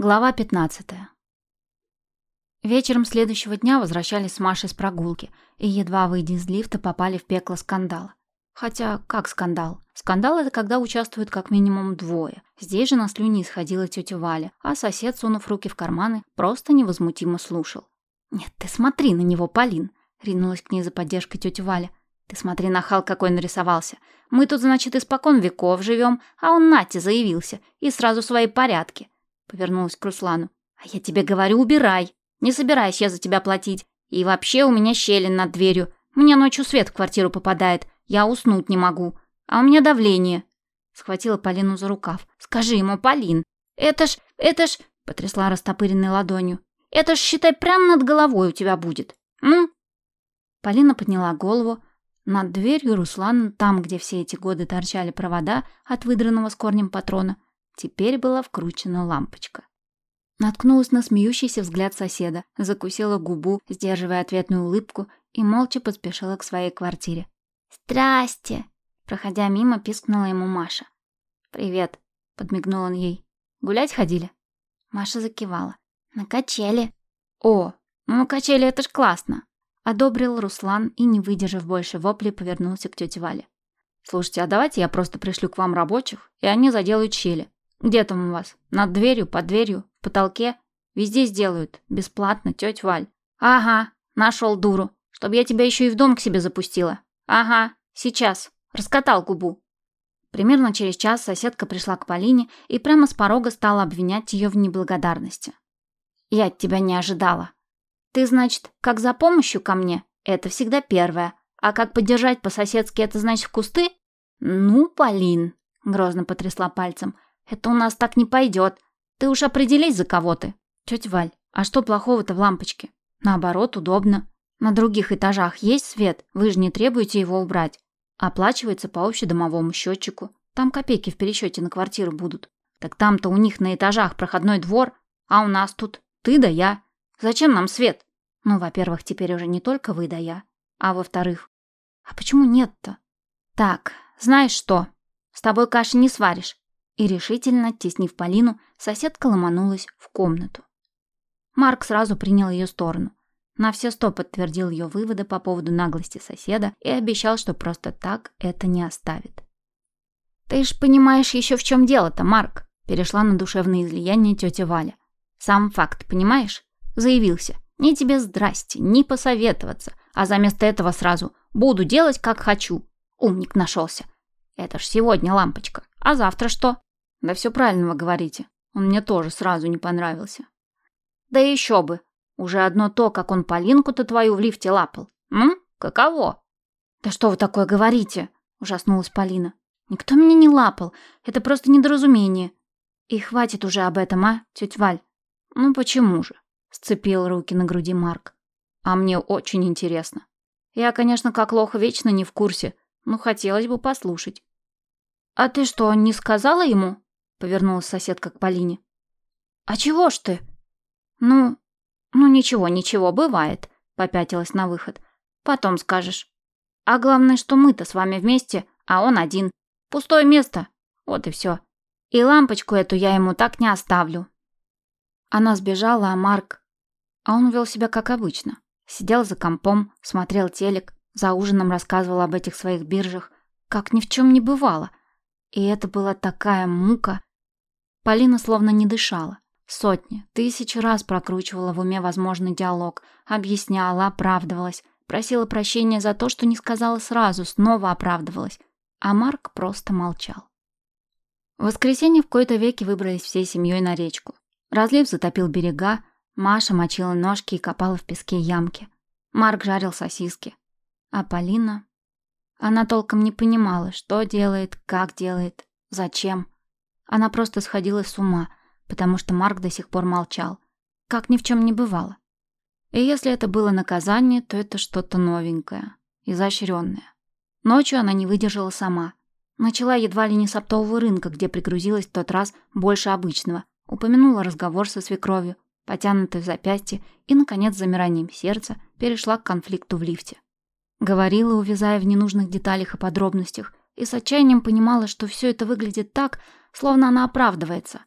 Глава 15. Вечером следующего дня возвращались с Машей с прогулки и, едва выйдя из лифта, попали в пекло скандала. Хотя, как скандал? Скандал — это когда участвуют как минимум двое. Здесь же на слюни исходила тетя Валя, а сосед, сунув руки в карманы, просто невозмутимо слушал. «Нет, ты смотри на него, Полин!» — ринулась к ней за поддержкой тетя Валя. «Ты смотри, нахал какой нарисовался. Мы тут, значит, испокон веков живем, а он Нате заявился, и сразу свои порядки». Повернулась к Руслану. «А я тебе говорю, убирай. Не собираюсь я за тебя платить. И вообще у меня щелин над дверью. Мне ночью свет в квартиру попадает. Я уснуть не могу. А у меня давление». Схватила Полину за рукав. «Скажи ему, Полин. Это ж... это ж...» Потрясла растопыренной ладонью. «Это ж, считай, прямо над головой у тебя будет. Ну?» Полина подняла голову. Над дверью Руслана, там, где все эти годы торчали провода от выдранного с корнем патрона, Теперь была вкручена лампочка. Наткнулась на смеющийся взгляд соседа, закусила губу, сдерживая ответную улыбку, и молча поспешила к своей квартире. «Здрасте!» Проходя мимо, пискнула ему Маша. «Привет!» — подмигнул он ей. «Гулять ходили?» Маша закивала. «На качели». «О, ну качели это ж классно!» Одобрил Руслан и, не выдержав больше вопли, повернулся к тете Вале. «Слушайте, а давайте я просто пришлю к вам рабочих, и они заделают щели. Где там у вас? Над дверью, под дверью, в потолке? Везде сделают. Бесплатно, тетя Валь. Ага, нашел дуру. Чтоб я тебя еще и в дом к себе запустила. Ага, сейчас. Раскатал губу. Примерно через час соседка пришла к Полине и прямо с порога стала обвинять ее в неблагодарности. «Я от тебя не ожидала. Ты, значит, как за помощью ко мне? Это всегда первое. А как поддержать по-соседски, это значит в кусты? Ну, Полин!» — грозно потрясла пальцем — это у нас так не пойдет. Ты уж определись, за кого ты. Тетя Валь, а что плохого-то в лампочке? Наоборот, удобно. На других этажах есть свет, вы же не требуете его убрать. Оплачивается по общедомовому счетчику. Там копейки в пересчете на квартиру будут. Так там-то у них на этажах проходной двор, а у нас тут ты да я. Зачем нам свет? Ну, во-первых, теперь уже не только вы да я, а во-вторых, а почему нет-то? Так, знаешь что? С тобой каши не сваришь. И решительно, теснив Полину, соседка ломанулась в комнату. Марк сразу принял ее сторону. На все сто подтвердил ее выводы по поводу наглости соседа и обещал, что просто так это не оставит. «Ты ж понимаешь еще в чем дело-то, Марк!» Перешла на душевное излияние тетя Валя. «Сам факт, понимаешь? Заявился. Ни тебе здрасте, ни посоветоваться, а заместо этого сразу «буду делать, как хочу». Умник нашелся. Это ж сегодня лампочка. А завтра что? Да все правильно вы говорите. Он мне тоже сразу не понравился. Да еще бы. Уже одно то, как он Полинку-то твою в лифте лапал. М? Каково? Да что вы такое говорите? Ужаснулась Полина. Никто меня не лапал. Это просто недоразумение. И хватит уже об этом, а, тетя Валь? Ну почему же? Сцепил руки на груди Марк. А мне очень интересно. Я, конечно, как лоха вечно не в курсе, но хотелось бы послушать. «А ты что, не сказала ему?» Повернулась соседка к Полине. «А чего ж ты?» «Ну, ну ничего, ничего, бывает», попятилась на выход. «Потом скажешь. А главное, что мы-то с вами вместе, а он один. Пустое место. Вот и все. И лампочку эту я ему так не оставлю». Она сбежала, а Марк... А он вел себя как обычно. Сидел за компом, смотрел телек, за ужином рассказывал об этих своих биржах, как ни в чем не бывало. И это была такая мука. Полина словно не дышала. Сотни, тысячи раз прокручивала в уме возможный диалог, объясняла, оправдывалась, просила прощения за то, что не сказала сразу, снова оправдывалась. А Марк просто молчал. В воскресенье в кои-то веки выбрались всей семьей на речку. Разлив затопил берега, Маша мочила ножки и копала в песке ямки. Марк жарил сосиски. А Полина... Она толком не понимала, что делает, как делает, зачем. Она просто сходила с ума, потому что Марк до сих пор молчал, как ни в чем не бывало. И если это было наказание, то это что-то новенькое, изощренное. Ночью она не выдержала сама. Начала едва ли не с оптового рынка, где пригрузилась в тот раз больше обычного. Упомянула разговор со свекровью, потянутое запястье и, наконец, замиранием сердца перешла к конфликту в лифте. Говорила, увязая в ненужных деталях и подробностях, и с отчаянием понимала, что все это выглядит так, словно она оправдывается.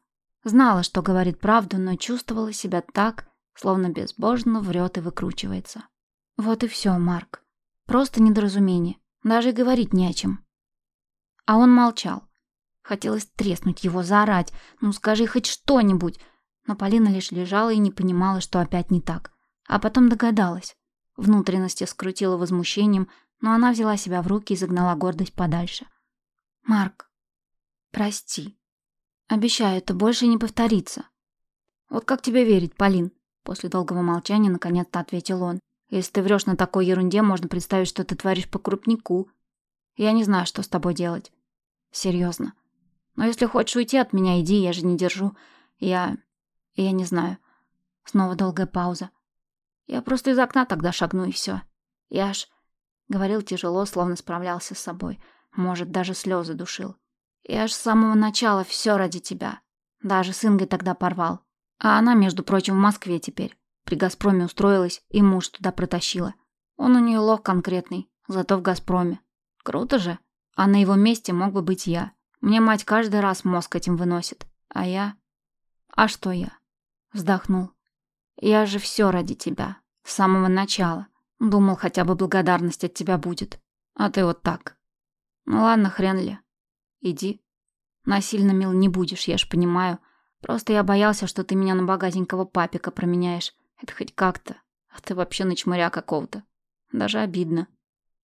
Знала, что говорит правду, но чувствовала себя так, словно безбожно врет и выкручивается. Вот и все, Марк. Просто недоразумение. Даже говорить не о чем. А он молчал. Хотелось треснуть его, заорать. «Ну скажи хоть что-нибудь!» Но Полина лишь лежала и не понимала, что опять не так. А потом догадалась. Внутренности скрутила возмущением, но она взяла себя в руки и загнала гордость подальше. «Марк, прости. Обещаю, это больше не повторится». «Вот как тебе верить, Полин?» После долгого молчания наконец-то ответил он. «Если ты врешь на такой ерунде, можно представить, что ты творишь по крупнику. Я не знаю, что с тобой делать. Серьезно. Но если хочешь уйти от меня, иди, я же не держу. Я... я не знаю». Снова долгая пауза. «Я просто из окна тогда шагну, и все. Я ж...» Говорил тяжело, словно справлялся с собой. Может, даже слезы душил. «Я ж с самого начала все ради тебя. Даже с Ингой тогда порвал. А она, между прочим, в Москве теперь. При «Газпроме» устроилась и муж туда протащила. Он у нее лох конкретный, зато в «Газпроме». Круто же. А на его месте мог бы быть я. Мне мать каждый раз мозг этим выносит. А я... А что я? Вздохнул. Я же все ради тебя. С самого начала. Думал, хотя бы благодарность от тебя будет. А ты вот так. Ну ладно, хрен ли. Иди. Насильно мил не будешь, я ж понимаю. Просто я боялся, что ты меня на богатенького папика променяешь. Это хоть как-то. А ты вообще на какого-то. Даже обидно.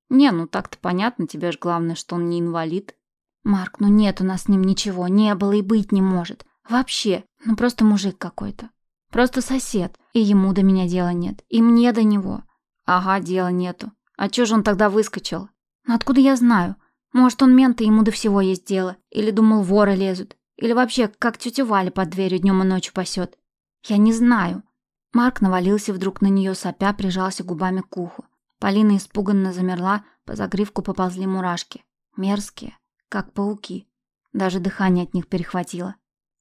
Не, ну так-то понятно, тебе ж главное, что он не инвалид. Марк, ну нет у нас с ним ничего, не было и быть не может. Вообще, ну просто мужик какой-то. Просто сосед. И ему до меня дела нет. И мне до него. Ага, дела нету. А чё же он тогда выскочил? Ну откуда я знаю? Может, он мент, и ему до всего есть дело. Или думал, воры лезут. Или вообще, как тетя Валя под дверью днем и ночью пасет. Я не знаю. Марк навалился вдруг на нее, сопя, прижался губами к уху. Полина испуганно замерла, по загривку поползли мурашки. Мерзкие, как пауки. Даже дыхание от них перехватило.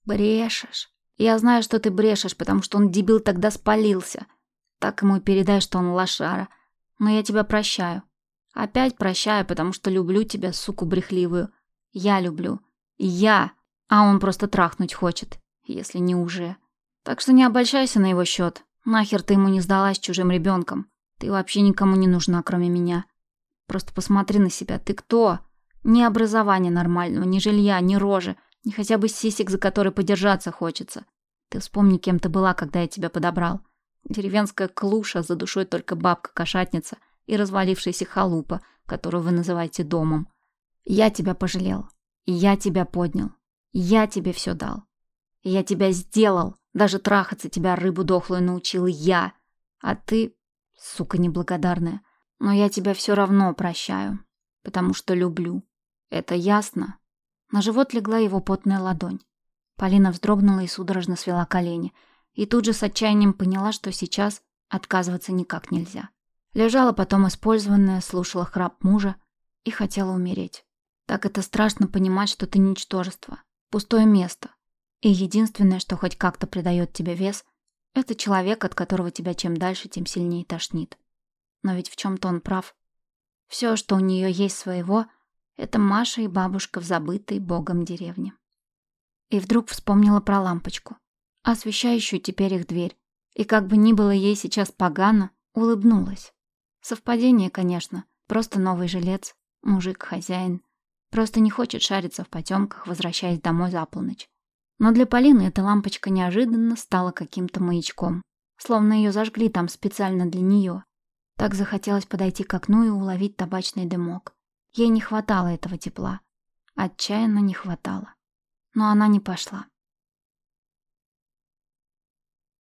«Брешешь. Я знаю, что ты брешешь, потому что он, дебил, тогда спалился. Так ему и передай, что он лошара. Но я тебя прощаю. Опять прощаю, потому что люблю тебя, суку брехливую. Я люблю. Я. А он просто трахнуть хочет, если не уже. Так что не обольщайся на его счет. Нахер ты ему не сдалась чужим ребенком. Ты вообще никому не нужна, кроме меня. Просто посмотри на себя. Ты кто? Ни образования нормального, ни жилья, ни рожи, ни хотя бы сисек, за который подержаться хочется. Ты вспомни, кем ты была, когда я тебя подобрал. Деревенская клуша, за душой только бабка-кошатница и развалившаяся халупа, которую вы называете домом. Я тебя пожалел. Я тебя поднял. Я тебе все дал. Я тебя сделал. Даже трахаться тебя рыбу дохлую научил я. А ты, сука неблагодарная. Но я тебя все равно прощаю. Потому что люблю. Это ясно? На живот легла его потная ладонь. Полина вздрогнула и судорожно свела колени – и тут же с отчаянием поняла, что сейчас отказываться никак нельзя. Лежала потом использованная, слушала храп мужа и хотела умереть. Так это страшно понимать, что ты ничтожество, пустое место. И единственное, что хоть как-то придает тебе вес, это человек, от которого тебя чем дальше, тем сильнее тошнит. Но ведь в чем-то он прав. Все, что у нее есть своего, это Маша и бабушка в забытой богом деревне. И вдруг вспомнила про лампочку освещающую теперь их дверь. И как бы ни было ей сейчас погано, улыбнулась. Совпадение, конечно, просто новый жилец, мужик-хозяин. Просто не хочет шариться в потемках, возвращаясь домой за полночь. Но для Полины эта лампочка неожиданно стала каким-то маячком. Словно ее зажгли там специально для нее. Так захотелось подойти к окну и уловить табачный дымок. Ей не хватало этого тепла. Отчаянно не хватало. Но она не пошла.